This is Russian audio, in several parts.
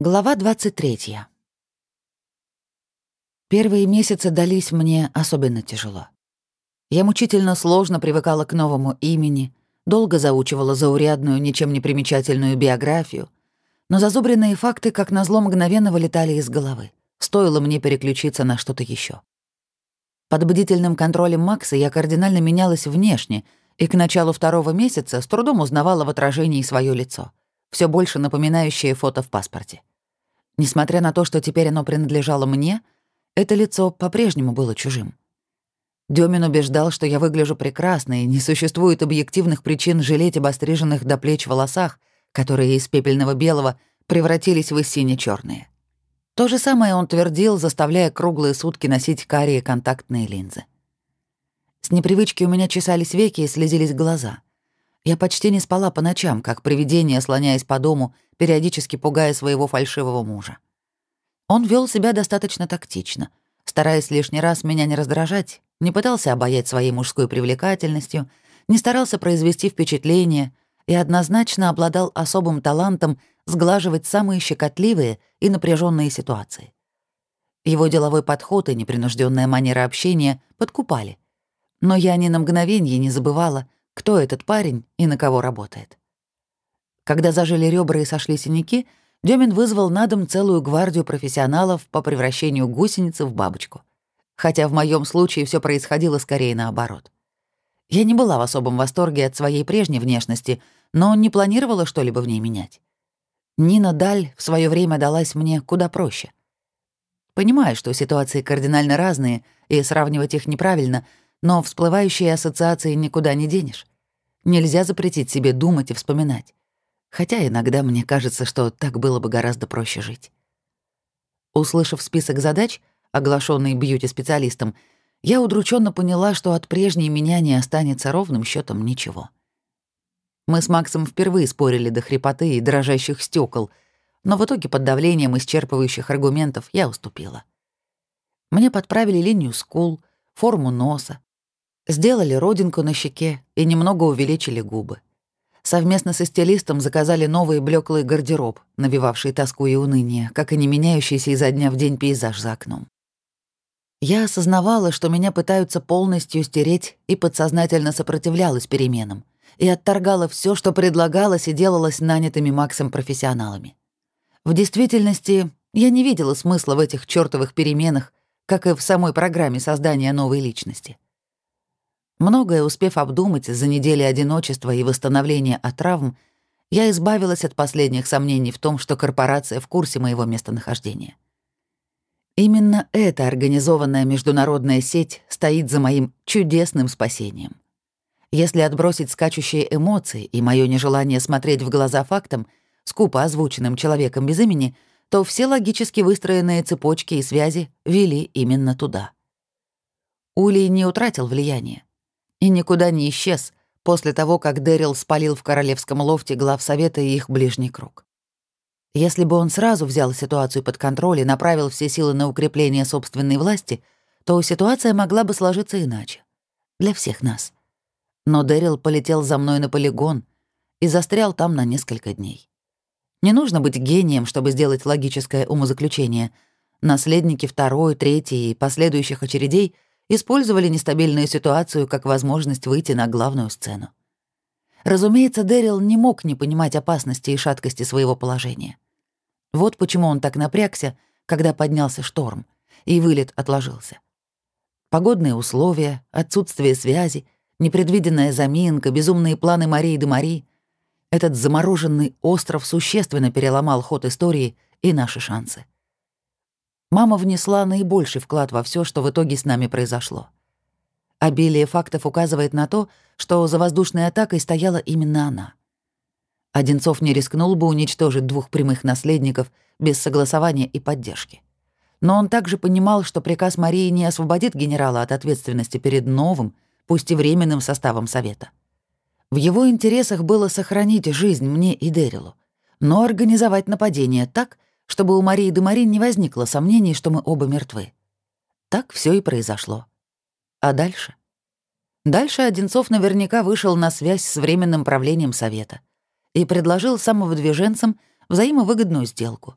Глава 23. Первые месяцы дались мне особенно тяжело. Я мучительно сложно привыкала к новому имени, долго заучивала заурядную, ничем не примечательную биографию, но зазубренные факты, как назло, мгновенно вылетали из головы. Стоило мне переключиться на что-то еще. Под бдительным контролем Макса я кардинально менялась внешне и к началу второго месяца с трудом узнавала в отражении свое лицо, все больше напоминающее фото в паспорте. Несмотря на то, что теперь оно принадлежало мне, это лицо по-прежнему было чужим. Дёмин убеждал, что я выгляжу прекрасно, и не существует объективных причин жалеть об остриженных до плеч волосах, которые из пепельного белого превратились в сине черные То же самое он твердил, заставляя круглые сутки носить карие контактные линзы. С непривычки у меня чесались веки и слезились глаза. Я почти не спала по ночам, как привидение, слоняясь по дому, периодически пугая своего фальшивого мужа. Он вел себя достаточно тактично, стараясь лишний раз меня не раздражать, не пытался обаять своей мужской привлекательностью, не старался произвести впечатление и однозначно обладал особым талантом сглаживать самые щекотливые и напряженные ситуации. Его деловой подход и непринужденная манера общения подкупали. Но я ни на мгновение не забывала, кто этот парень и на кого работает. Когда зажили ребра и сошли синяки, Демин вызвал на дом целую гвардию профессионалов по превращению гусеницы в бабочку. Хотя в моем случае все происходило скорее наоборот. Я не была в особом восторге от своей прежней внешности, но не планировала что-либо в ней менять. Нина Даль в свое время далась мне куда проще. Понимаю, что ситуации кардинально разные, и сравнивать их неправильно, но всплывающие ассоциации никуда не денешь. Нельзя запретить себе думать и вспоминать. Хотя иногда мне кажется, что так было бы гораздо проще жить. Услышав список задач, оглашенный бьюти-специалистом, я удрученно поняла, что от прежней меня не останется ровным счетом ничего. Мы с Максом впервые спорили до хрипоты и дрожащих стекол, но в итоге под давлением исчерпывающих аргументов я уступила. Мне подправили линию скул, форму носа, сделали родинку на щеке и немного увеличили губы. Совместно со стилистом заказали новый блеклый гардероб, набивавший тоску и уныние, как и не меняющийся изо дня в день пейзаж за окном. Я осознавала, что меня пытаются полностью стереть, и подсознательно сопротивлялась переменам, и отторгала все, что предлагалось и делалось нанятыми Максом профессионалами. В действительности, я не видела смысла в этих чёртовых переменах, как и в самой программе создания новой личности. Многое успев обдумать за недели одиночества и восстановления от травм, я избавилась от последних сомнений в том, что корпорация в курсе моего местонахождения. Именно эта организованная международная сеть стоит за моим чудесным спасением. Если отбросить скачущие эмоции и мое нежелание смотреть в глаза фактам, скупо озвученным человеком без имени, то все логически выстроенные цепочки и связи вели именно туда. Улей не утратил влияния и никуда не исчез после того, как Дэрил спалил в королевском лофте глав совета и их ближний круг. Если бы он сразу взял ситуацию под контроль и направил все силы на укрепление собственной власти, то ситуация могла бы сложиться иначе. Для всех нас. Но Дэрил полетел за мной на полигон и застрял там на несколько дней. Не нужно быть гением, чтобы сделать логическое умозаключение. Наследники второй, третьей и последующих очередей — использовали нестабильную ситуацию как возможность выйти на главную сцену. Разумеется, Дэрил не мог не понимать опасности и шаткости своего положения. Вот почему он так напрягся, когда поднялся шторм, и вылет отложился. Погодные условия, отсутствие связи, непредвиденная заминка, безумные планы Марии де Мари — этот замороженный остров существенно переломал ход истории и наши шансы. Мама внесла наибольший вклад во все, что в итоге с нами произошло. Обилие фактов указывает на то, что за воздушной атакой стояла именно она. Одинцов не рискнул бы уничтожить двух прямых наследников без согласования и поддержки. Но он также понимал, что приказ Марии не освободит генерала от ответственности перед новым, пусть и временным составом Совета. В его интересах было сохранить жизнь мне и Дэрилу, но организовать нападение так, чтобы у Марии де Марин не возникло сомнений, что мы оба мертвы. Так все и произошло. А дальше? Дальше Одинцов наверняка вышел на связь с Временным правлением Совета и предложил самовыдвиженцам взаимовыгодную сделку.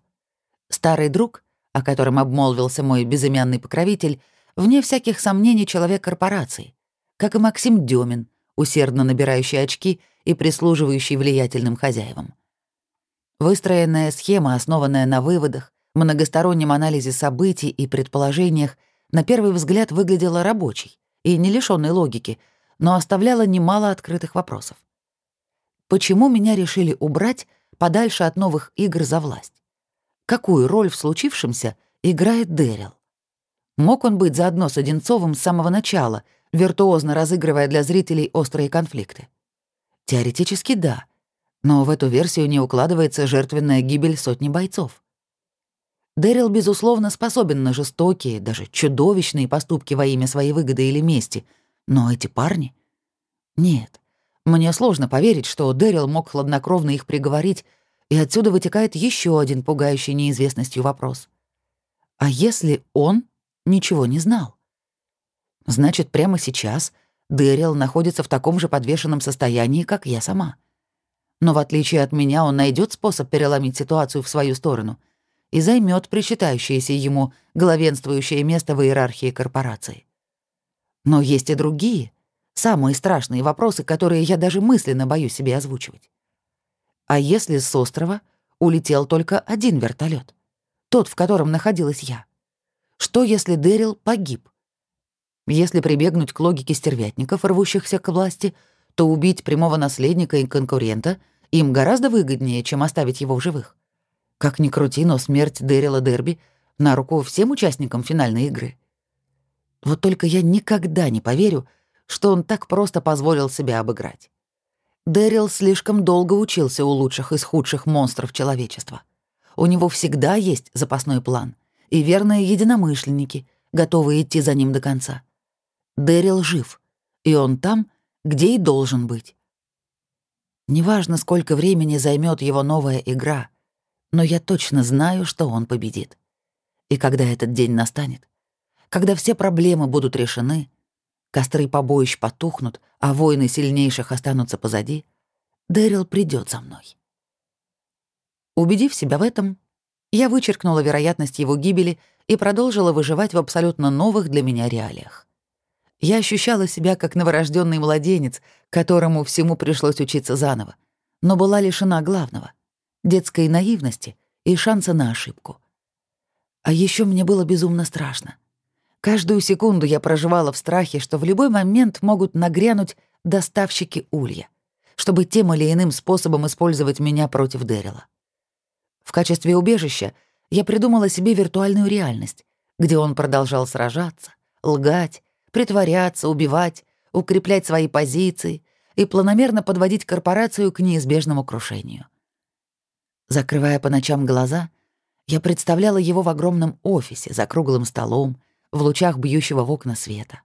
Старый друг, о котором обмолвился мой безымянный покровитель, вне всяких сомнений человек корпорации, как и Максим Демин, усердно набирающий очки и прислуживающий влиятельным хозяевам. Выстроенная схема, основанная на выводах, многостороннем анализе событий и предположениях, на первый взгляд выглядела рабочей и не лишённой логики, но оставляла немало открытых вопросов. Почему меня решили убрать подальше от новых игр за власть? Какую роль в случившемся играет Дэрил? Мог он быть заодно с Одинцовым с самого начала, виртуозно разыгрывая для зрителей острые конфликты? Теоретически да, но в эту версию не укладывается жертвенная гибель сотни бойцов. Дэрил, безусловно, способен на жестокие, даже чудовищные поступки во имя своей выгоды или мести, но эти парни... Нет, мне сложно поверить, что Дэрил мог хладнокровно их приговорить, и отсюда вытекает еще один пугающий неизвестностью вопрос. А если он ничего не знал? Значит, прямо сейчас Дэрил находится в таком же подвешенном состоянии, как я сама. Но в отличие от меня, он найдет способ переломить ситуацию в свою сторону и займет причитающееся ему главенствующее место в иерархии корпорации. Но есть и другие, самые страшные вопросы, которые я даже мысленно боюсь себе озвучивать. А если с острова улетел только один вертолет, Тот, в котором находилась я? Что, если Дэрил погиб? Если прибегнуть к логике стервятников, рвущихся к власти, то убить прямого наследника и конкурента им гораздо выгоднее, чем оставить его в живых. Как ни крути, но смерть Дэрила Дерби на руку всем участникам финальной игры. Вот только я никогда не поверю, что он так просто позволил себя обыграть. Дэрил слишком долго учился у лучших из худших монстров человечества. У него всегда есть запасной план и верные единомышленники, готовые идти за ним до конца. Дэрил жив, и он там, где и должен быть. Неважно, сколько времени займет его новая игра, но я точно знаю, что он победит. И когда этот день настанет, когда все проблемы будут решены, костры побоищ потухнут, а войны сильнейших останутся позади, Дэрил придет за мной. Убедив себя в этом, я вычеркнула вероятность его гибели и продолжила выживать в абсолютно новых для меня реалиях. Я ощущала себя как новорожденный младенец, которому всему пришлось учиться заново, но была лишена главного — детской наивности и шанса на ошибку. А еще мне было безумно страшно. Каждую секунду я проживала в страхе, что в любой момент могут нагрянуть доставщики улья, чтобы тем или иным способом использовать меня против Дэрила. В качестве убежища я придумала себе виртуальную реальность, где он продолжал сражаться, лгать, притворяться, убивать, укреплять свои позиции и планомерно подводить корпорацию к неизбежному крушению. Закрывая по ночам глаза, я представляла его в огромном офисе за круглым столом, в лучах бьющего в окна света.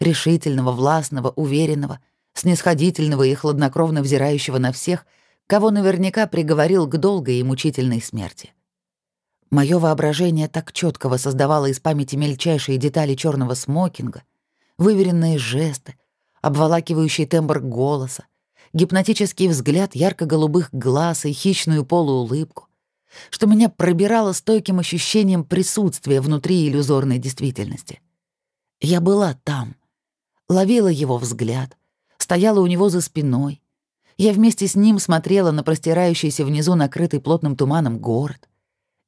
Решительного, властного, уверенного, снисходительного и хладнокровно взирающего на всех, кого наверняка приговорил к долгой и мучительной смерти. Мое воображение так четко воссоздавало из памяти мельчайшие детали черного смокинга, выверенные жесты, обволакивающий тембр голоса, гипнотический взгляд ярко-голубых глаз и хищную полуулыбку, что меня пробирало стойким ощущением присутствия внутри иллюзорной действительности. Я была там, ловила его взгляд, стояла у него за спиной. Я вместе с ним смотрела на простирающийся внизу накрытый плотным туманом город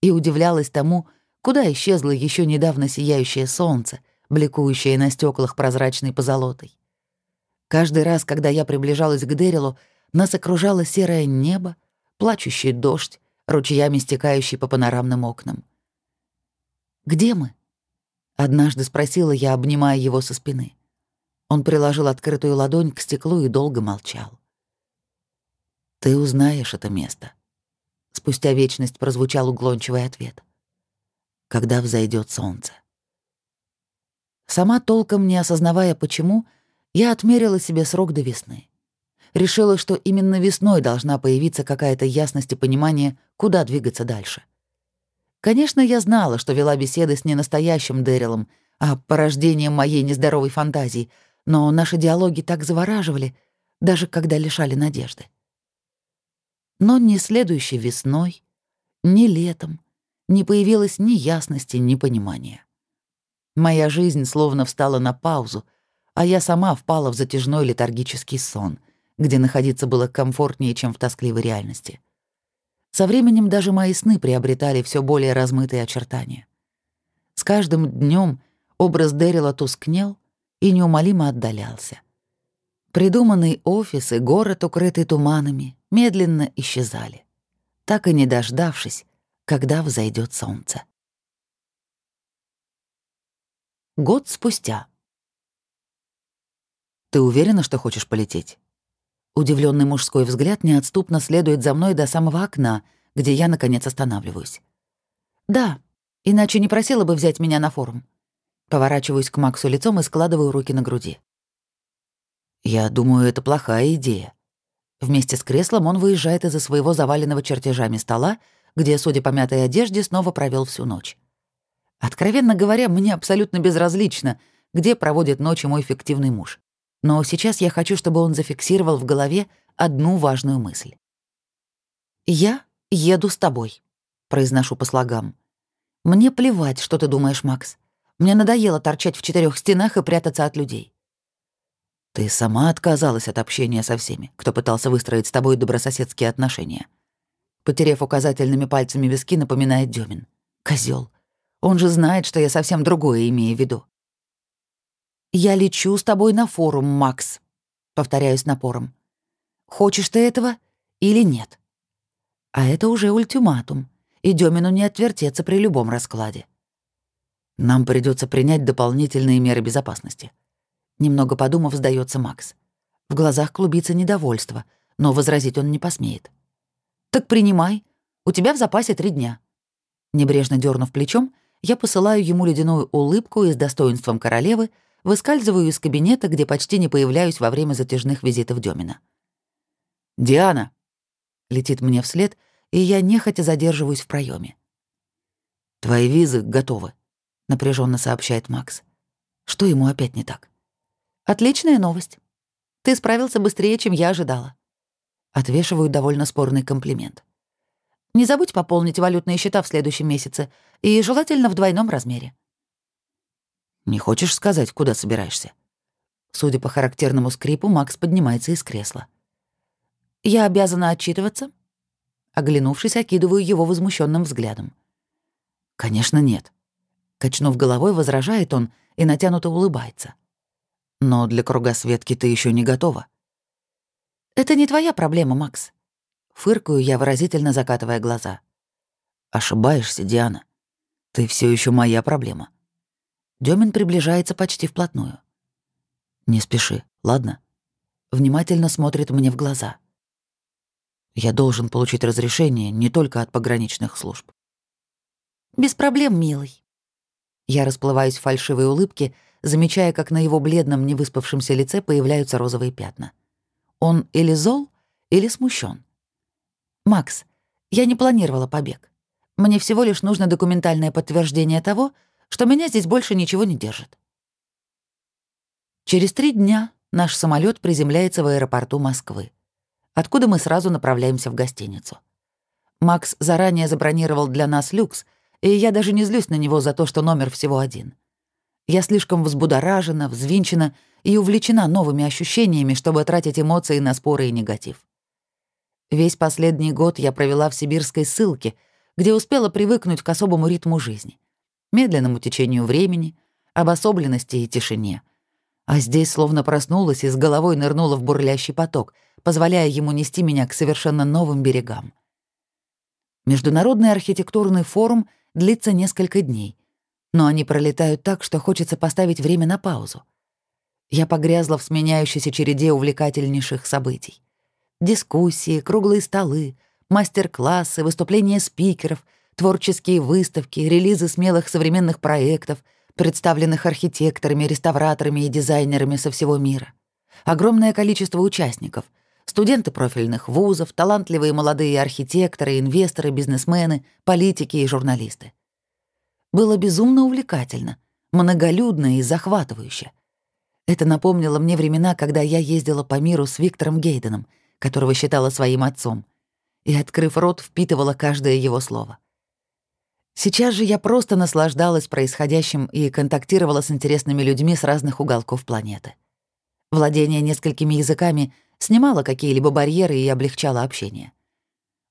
и удивлялась тому, куда исчезло еще недавно сияющее солнце, бликующее на стеклах прозрачной позолотой. Каждый раз, когда я приближалась к Дэрилу, нас окружало серое небо, плачущий дождь, ручьями стекающий по панорамным окнам. «Где мы?» — однажды спросила я, обнимая его со спины. Он приложил открытую ладонь к стеклу и долго молчал. «Ты узнаешь это место». Спустя вечность прозвучал углончивый ответ. «Когда взойдет солнце». Сама толком не осознавая почему, я отмерила себе срок до весны. Решила, что именно весной должна появиться какая-то ясность и понимание, куда двигаться дальше. Конечно, я знала, что вела беседы с ненастоящим Дэрилом, а порождением моей нездоровой фантазии, но наши диалоги так завораживали, даже когда лишали надежды. Но ни следующей весной, ни летом, не появилось ни ясности, ни понимания. Моя жизнь словно встала на паузу, а я сама впала в затяжной летаргический сон, где находиться было комфортнее, чем в тоскливой реальности. Со временем даже мои сны приобретали все более размытые очертания. С каждым днем образ Дэрила тускнел и неумолимо отдалялся. Придуманный офис и город, укрытый туманами, медленно исчезали, так и не дождавшись, когда взойдет солнце. Год спустя. «Ты уверена, что хочешь полететь?» Удивленный мужской взгляд неотступно следует за мной до самого окна, где я, наконец, останавливаюсь. «Да, иначе не просила бы взять меня на форум». Поворачиваюсь к Максу лицом и складываю руки на груди. «Я думаю, это плохая идея». Вместе с креслом он выезжает из-за своего заваленного чертежами стола, где, судя по мятой одежде, снова провел всю ночь. Откровенно говоря, мне абсолютно безразлично, где проводит ночь мой фиктивный муж. Но сейчас я хочу, чтобы он зафиксировал в голове одну важную мысль. «Я еду с тобой», — произношу по слогам. «Мне плевать, что ты думаешь, Макс. Мне надоело торчать в четырех стенах и прятаться от людей. Ты сама отказалась от общения со всеми, кто пытался выстроить с тобой добрососедские отношения. Потерев указательными пальцами виски, напоминает Дёмин. Козёл. Он же знает, что я совсем другое имею в виду. «Я лечу с тобой на форум, Макс», — повторяю с напором. «Хочешь ты этого или нет?» А это уже ультиматум, и Дёмину не отвертеться при любом раскладе. Нам придется принять дополнительные меры безопасности. Немного подумав, сдается Макс. В глазах клубится недовольство, но возразить он не посмеет. «Так принимай. У тебя в запасе три дня». Небрежно дернув плечом, я посылаю ему ледяную улыбку и с достоинством королевы выскальзываю из кабинета, где почти не появляюсь во время затяжных визитов Демина. «Диана!» — летит мне вслед, и я нехотя задерживаюсь в проеме. «Твои визы готовы», — напряженно сообщает Макс. Что ему опять не так? Отличная новость. Ты справился быстрее, чем я ожидала. Отвешиваю довольно спорный комплимент. Не забудь пополнить валютные счета в следующем месяце, и желательно в двойном размере. Не хочешь сказать, куда собираешься? Судя по характерному скрипу, Макс поднимается из кресла. Я обязана отчитываться? Оглянувшись, окидываю его возмущенным взглядом. Конечно, нет. Качнув головой, возражает он и натянуто улыбается. Но для кругосветки ты еще не готова. Это не твоя проблема, Макс. Фыркаю я, выразительно закатывая глаза. Ошибаешься, Диана. Ты все еще моя проблема. Демин приближается почти вплотную. Не спеши, ладно? Внимательно смотрит мне в глаза. Я должен получить разрешение не только от пограничных служб. Без проблем, милый. Я расплываюсь в фальшивой улыбке, замечая, как на его бледном, невыспавшемся лице появляются розовые пятна. Он или зол, или смущен. «Макс, я не планировала побег. Мне всего лишь нужно документальное подтверждение того, что меня здесь больше ничего не держит». Через три дня наш самолет приземляется в аэропорту Москвы, откуда мы сразу направляемся в гостиницу. Макс заранее забронировал для нас люкс, и я даже не злюсь на него за то, что номер всего один — я слишком взбудоражена, взвинчена и увлечена новыми ощущениями, чтобы тратить эмоции на споры и негатив. Весь последний год я провела в сибирской ссылке, где успела привыкнуть к особому ритму жизни, медленному течению времени, обособленности и тишине. А здесь словно проснулась и с головой нырнула в бурлящий поток, позволяя ему нести меня к совершенно новым берегам. Международный архитектурный форум длится несколько дней, но они пролетают так, что хочется поставить время на паузу. Я погрязла в сменяющейся череде увлекательнейших событий. Дискуссии, круглые столы, мастер-классы, выступления спикеров, творческие выставки, релизы смелых современных проектов, представленных архитекторами, реставраторами и дизайнерами со всего мира. Огромное количество участников — студенты профильных вузов, талантливые молодые архитекторы, инвесторы, бизнесмены, политики и журналисты было безумно увлекательно, многолюдно и захватывающе. Это напомнило мне времена, когда я ездила по миру с Виктором Гейденом, которого считала своим отцом, и, открыв рот, впитывала каждое его слово. Сейчас же я просто наслаждалась происходящим и контактировала с интересными людьми с разных уголков планеты. Владение несколькими языками снимало какие-либо барьеры и облегчало общение.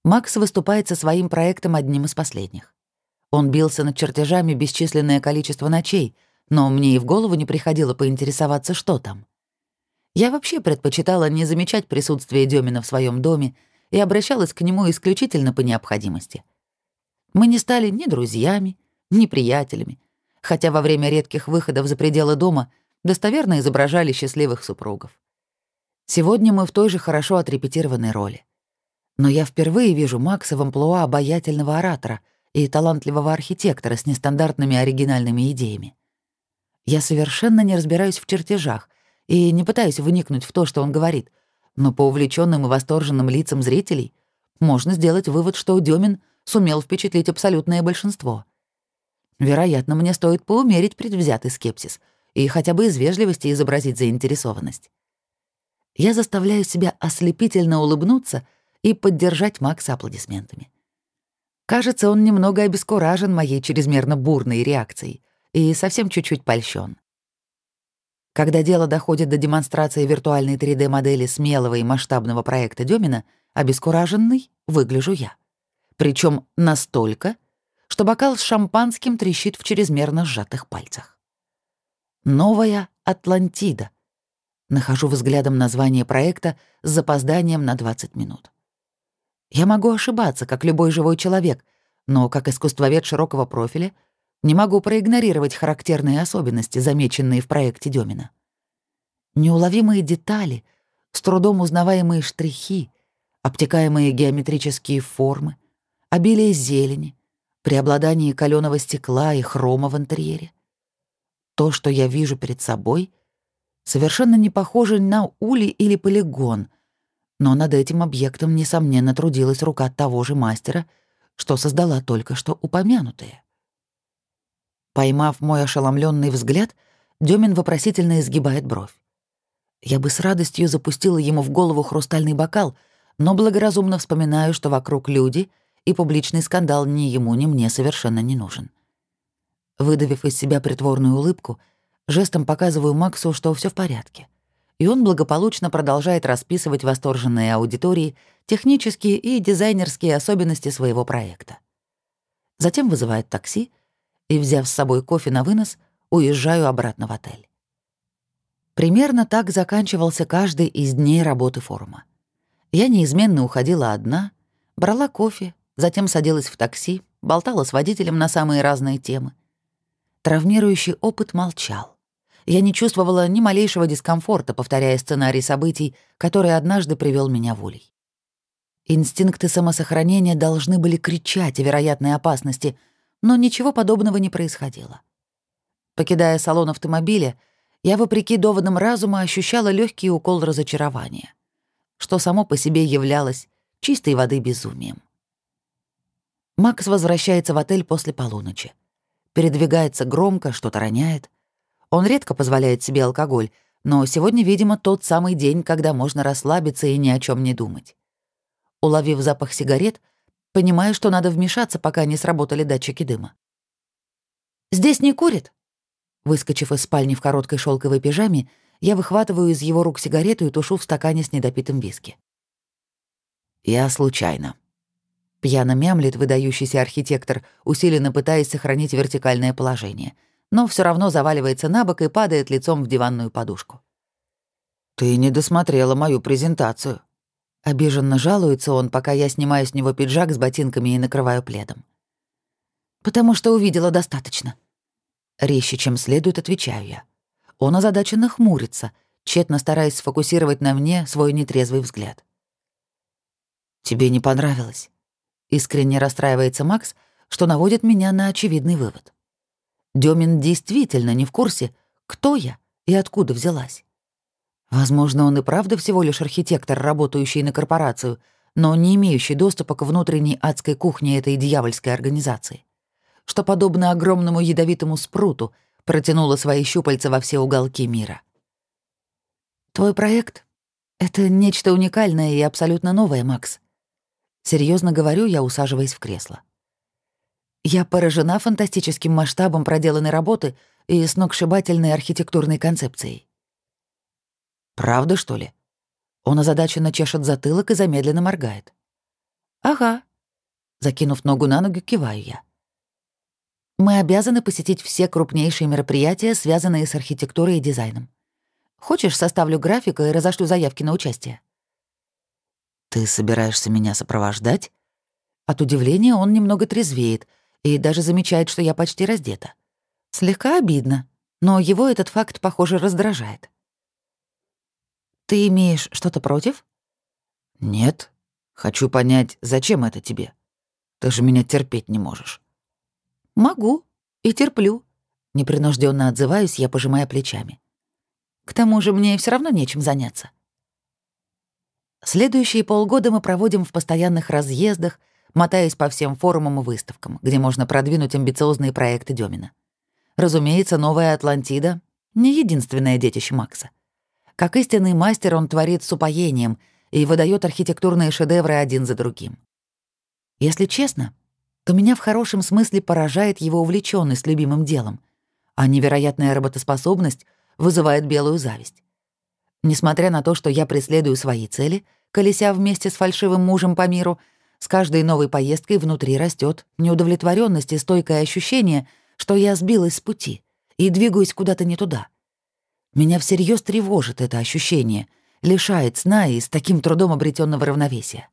Макс выступает со своим проектом одним из последних. Он бился над чертежами бесчисленное количество ночей, но мне и в голову не приходило поинтересоваться, что там. Я вообще предпочитала не замечать присутствие Демина в своем доме и обращалась к нему исключительно по необходимости. Мы не стали ни друзьями, ни приятелями, хотя во время редких выходов за пределы дома достоверно изображали счастливых супругов. Сегодня мы в той же хорошо отрепетированной роли. Но я впервые вижу Макса в амплуа обаятельного оратора и талантливого архитектора с нестандартными оригинальными идеями. Я совершенно не разбираюсь в чертежах и не пытаюсь вникнуть в то, что он говорит, но по увлеченным и восторженным лицам зрителей можно сделать вывод, что Демин сумел впечатлить абсолютное большинство. Вероятно, мне стоит поумерить предвзятый скепсис и хотя бы из вежливости изобразить заинтересованность. Я заставляю себя ослепительно улыбнуться и поддержать Макса аплодисментами. Кажется, он немного обескуражен моей чрезмерно бурной реакцией и совсем чуть-чуть польщен. Когда дело доходит до демонстрации виртуальной 3D-модели смелого и масштабного проекта Демина, обескураженный выгляжу я. Причем настолько, что бокал с шампанским трещит в чрезмерно сжатых пальцах. «Новая Атлантида». Нахожу взглядом название проекта с запозданием на 20 минут. Я могу ошибаться, как любой живой человек, но как искусствовед широкого профиля — не могу проигнорировать характерные особенности, замеченные в проекте Демина. Неуловимые детали, с трудом узнаваемые штрихи, обтекаемые геометрические формы, обилие зелени, преобладание каленого стекла и хрома в интерьере. То, что я вижу перед собой, совершенно не похоже на улей или полигон, но над этим объектом, несомненно, трудилась рука того же мастера, что создала только что упомянутые. Поймав мой ошеломленный взгляд, Демин вопросительно изгибает бровь. Я бы с радостью запустила ему в голову хрустальный бокал, но благоразумно вспоминаю, что вокруг люди, и публичный скандал ни ему, ни мне совершенно не нужен. Выдавив из себя притворную улыбку, жестом показываю Максу, что все в порядке. И он благополучно продолжает расписывать восторженные аудитории технические и дизайнерские особенности своего проекта. Затем вызывает такси — и, взяв с собой кофе на вынос, уезжаю обратно в отель. Примерно так заканчивался каждый из дней работы форума. Я неизменно уходила одна, брала кофе, затем садилась в такси, болтала с водителем на самые разные темы. Травмирующий опыт молчал. Я не чувствовала ни малейшего дискомфорта, повторяя сценарий событий, который однажды привел меня в улей. Инстинкты самосохранения должны были кричать о вероятной опасности, но ничего подобного не происходило. Покидая салон автомобиля, я, вопреки доводам разума, ощущала легкий укол разочарования, что само по себе являлось чистой воды безумием. Макс возвращается в отель после полуночи. Передвигается громко, что-то роняет. Он редко позволяет себе алкоголь, но сегодня, видимо, тот самый день, когда можно расслабиться и ни о чем не думать. Уловив запах сигарет, Понимаю, что надо вмешаться, пока не сработали датчики дыма. «Здесь не курит?» Выскочив из спальни в короткой шелковой пижаме, я выхватываю из его рук сигарету и тушу в стакане с недопитым виски. «Я случайно». Пьяно мямлит выдающийся архитектор, усиленно пытаясь сохранить вертикальное положение, но все равно заваливается на бок и падает лицом в диванную подушку. «Ты не досмотрела мою презентацию», Обиженно жалуется он, пока я снимаю с него пиджак с ботинками и накрываю пледом. «Потому что увидела достаточно». Резче, чем следует, отвечаю я. Он озадаченно хмурится, тщетно стараясь сфокусировать на мне свой нетрезвый взгляд. «Тебе не понравилось?» Искренне расстраивается Макс, что наводит меня на очевидный вывод. Демин действительно не в курсе, кто я и откуда взялась. Возможно, он и правда всего лишь архитектор, работающий на корпорацию, но не имеющий доступа к внутренней адской кухне этой дьявольской организации, что, подобно огромному ядовитому спруту, протянула свои щупальца во все уголки мира. «Твой проект — это нечто уникальное и абсолютно новое, Макс», — серьезно говорю я, усаживаясь в кресло. Я поражена фантастическим масштабом проделанной работы и сногсшибательной архитектурной концепцией. «Правда, что ли?» Он озадаченно чешет затылок и замедленно моргает. «Ага». Закинув ногу на ногу, киваю я. «Мы обязаны посетить все крупнейшие мероприятия, связанные с архитектурой и дизайном. Хочешь, составлю график и разошлю заявки на участие?» «Ты собираешься меня сопровождать?» От удивления он немного трезвеет и даже замечает, что я почти раздета. Слегка обидно, но его этот факт, похоже, раздражает. «Ты имеешь что-то против?» «Нет. Хочу понять, зачем это тебе? Ты же меня терпеть не можешь». «Могу. И терплю». Непринужденно отзываюсь я, пожимая плечами. К тому же мне все равно нечем заняться. Следующие полгода мы проводим в постоянных разъездах, мотаясь по всем форумам и выставкам, где можно продвинуть амбициозные проекты Демина. Разумеется, новая Атлантида — не единственное детище Макса. Как истинный мастер он творит с упоением и выдает архитектурные шедевры один за другим. Если честно, то меня в хорошем смысле поражает его увлеченность любимым делом, а невероятная работоспособность вызывает белую зависть. Несмотря на то, что я преследую свои цели, колеся вместе с фальшивым мужем по миру, с каждой новой поездкой внутри растет неудовлетворенность и стойкое ощущение, что я сбилась с пути и двигаюсь куда-то не туда. Меня всерьез тревожит это ощущение, лишает сна и с таким трудом обретенного равновесия.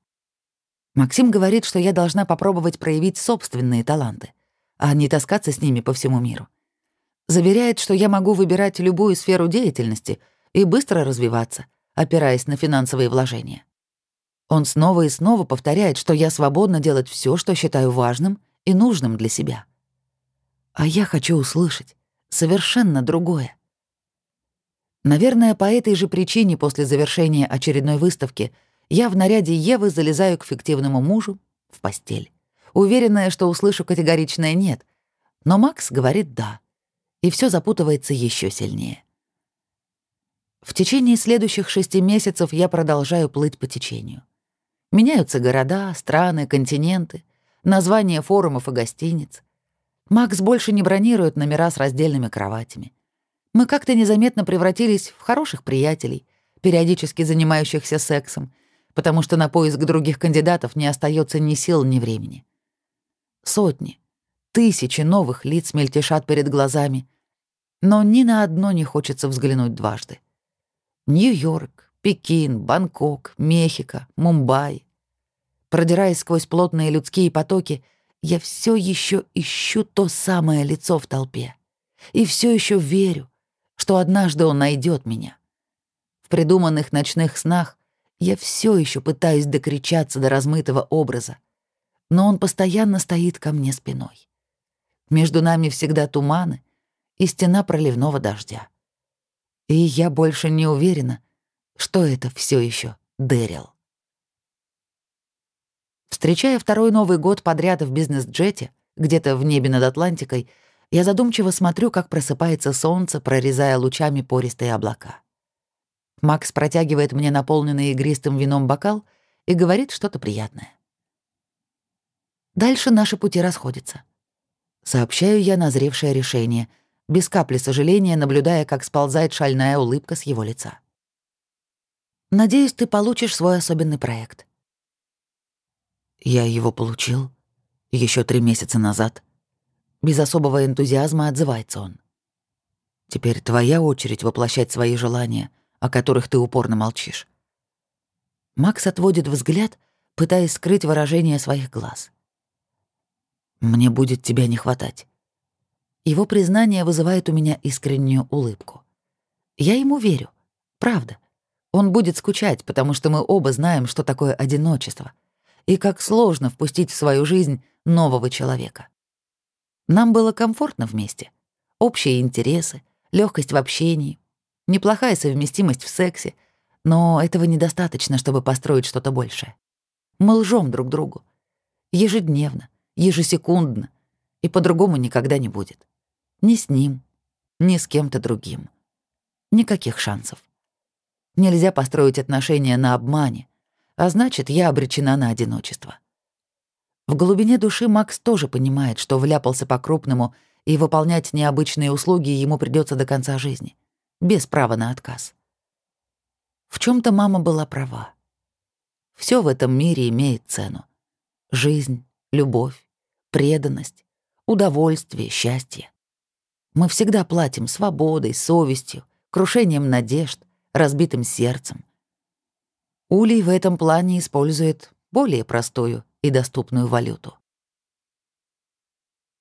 Максим говорит, что я должна попробовать проявить собственные таланты, а не таскаться с ними по всему миру. Заверяет, что я могу выбирать любую сферу деятельности и быстро развиваться, опираясь на финансовые вложения. Он снова и снова повторяет, что я свободна делать все, что считаю важным и нужным для себя. А я хочу услышать совершенно другое. Наверное, по этой же причине после завершения очередной выставки я в наряде Евы залезаю к фиктивному мужу в постель, уверенная, что услышу категоричное «нет», но Макс говорит «да» и все запутывается еще сильнее. В течение следующих шести месяцев я продолжаю плыть по течению. Меняются города, страны, континенты, названия форумов и гостиниц. Макс больше не бронирует номера с раздельными кроватями. Мы как-то незаметно превратились в хороших приятелей, периодически занимающихся сексом, потому что на поиск других кандидатов не остается ни сил, ни времени. Сотни, тысячи новых лиц мельтешат перед глазами, но ни на одно не хочется взглянуть дважды. Нью-Йорк, Пекин, Бангкок, Мехико, Мумбай. Продираясь сквозь плотные людские потоки, я все еще ищу то самое лицо в толпе. И все еще верю, что однажды он найдет меня. В придуманных ночных снах я все еще пытаюсь докричаться до размытого образа, но он постоянно стоит ко мне спиной. Между нами всегда туманы, и стена проливного дождя. И я больше не уверена, что это все еще Дэрил. Встречая второй Новый год подряд в бизнес-джете, где-то в небе над Атлантикой, я задумчиво смотрю, как просыпается солнце, прорезая лучами пористые облака. Макс протягивает мне наполненный игристым вином бокал и говорит что-то приятное. Дальше наши пути расходятся. Сообщаю я назревшее решение — без капли сожаления, наблюдая, как сползает шальная улыбка с его лица. «Надеюсь, ты получишь свой особенный проект». Я его получил еще три месяца назад. Без особого энтузиазма отзывается он. Теперь твоя очередь воплощать свои желания, о которых ты упорно молчишь. Макс отводит взгляд, пытаясь скрыть выражение своих глаз. «Мне будет тебя не хватать. Его признание вызывает у меня искреннюю улыбку. Я ему верю. Правда. Он будет скучать, потому что мы оба знаем, что такое одиночество. И как сложно впустить в свою жизнь нового человека. Нам было комфортно вместе. Общие интересы, легкость в общении, неплохая совместимость в сексе, но этого недостаточно, чтобы построить что-то большее. Мы лжем друг другу. Ежедневно, ежесекундно, и по-другому никогда не будет. Ни с ним, ни с кем-то другим. Никаких шансов. Нельзя построить отношения на обмане, а значит, я обречена на одиночество. В глубине души Макс тоже понимает, что вляпался по-крупному, и выполнять необычные услуги ему придется до конца жизни, без права на отказ. В чем то мама была права. Все в этом мире имеет цену. Жизнь, любовь, преданность, удовольствие, счастье. Мы всегда платим свободой, совестью, крушением надежд, разбитым сердцем. Улей в этом плане использует более простую и доступную валюту.